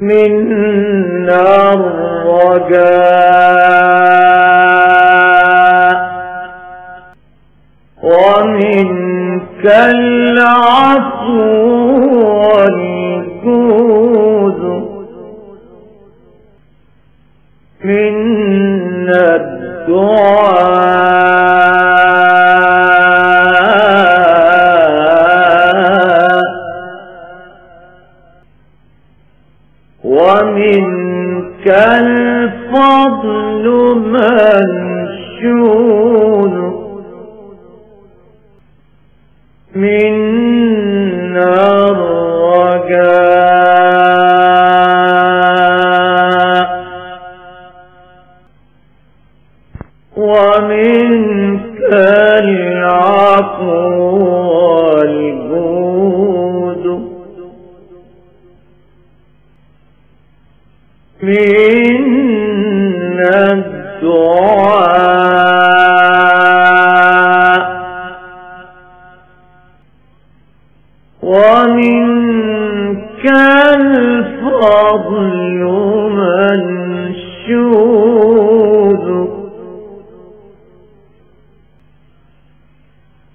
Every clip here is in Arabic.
منا الرجاء ومنك العفو والجود منا الدعاء. ومنك الفضل منشود منا الرجاء. ومنك العفو الدعاء ومنك الفضل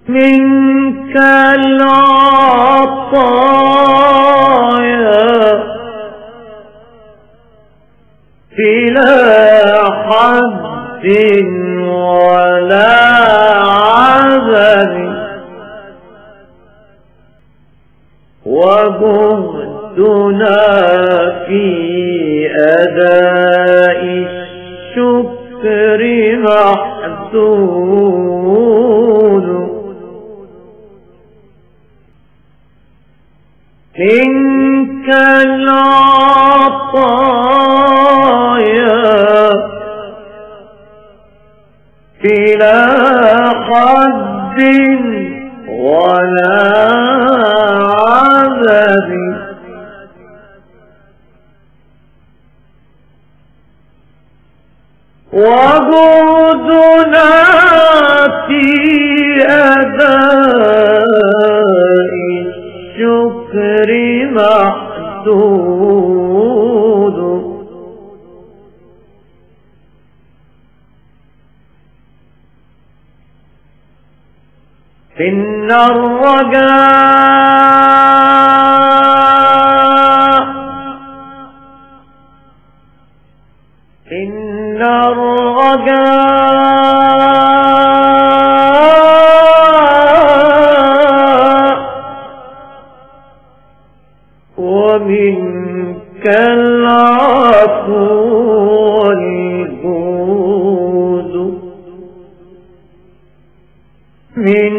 منك العطايا بلا حد ولا عدد وجهدنا في أداء الشكر محدود منك العطايا بلا حد ولا عدد وجودنا إن الرجاء إن الرجاء ومنك العفو والجود من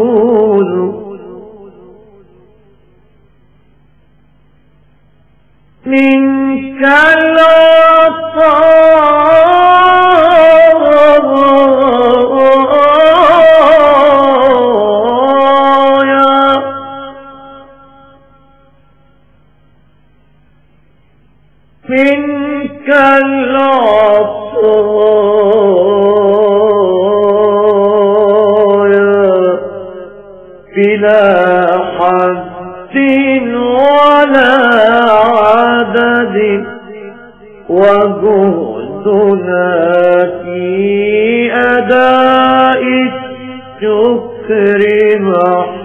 بلا حد ولا عدد وجهدنا في أداء الشكر محمود